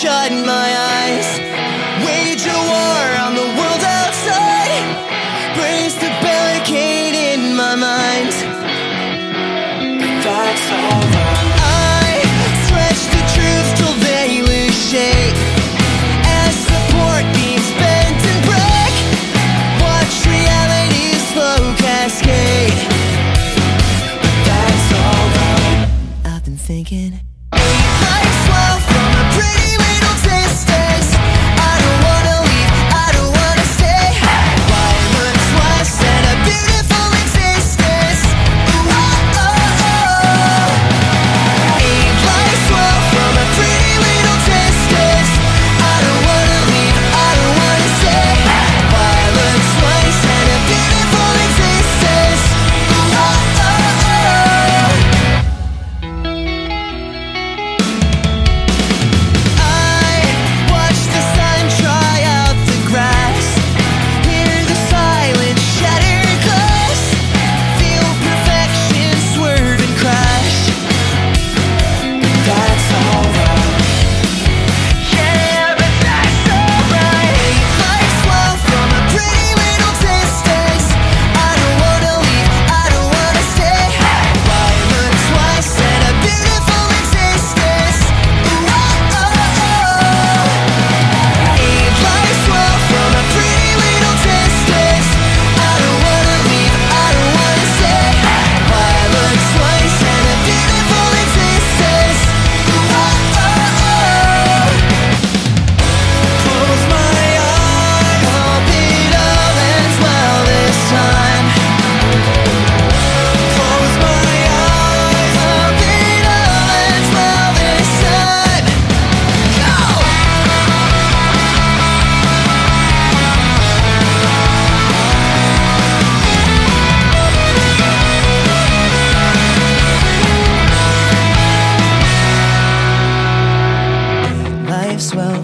shut my eyes. Wage a war on the world outside. Brace the barricade in my mind. That's all right I stretch the truth till they lose shape. As support beams and break Watch reality slow cascade. But that's all right. I've been thinking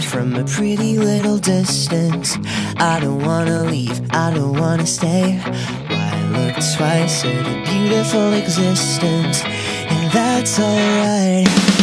from a pretty little distance. I don't wanna leave, I don't wanna stay. Why look twice at a beautiful existence? And that's alright.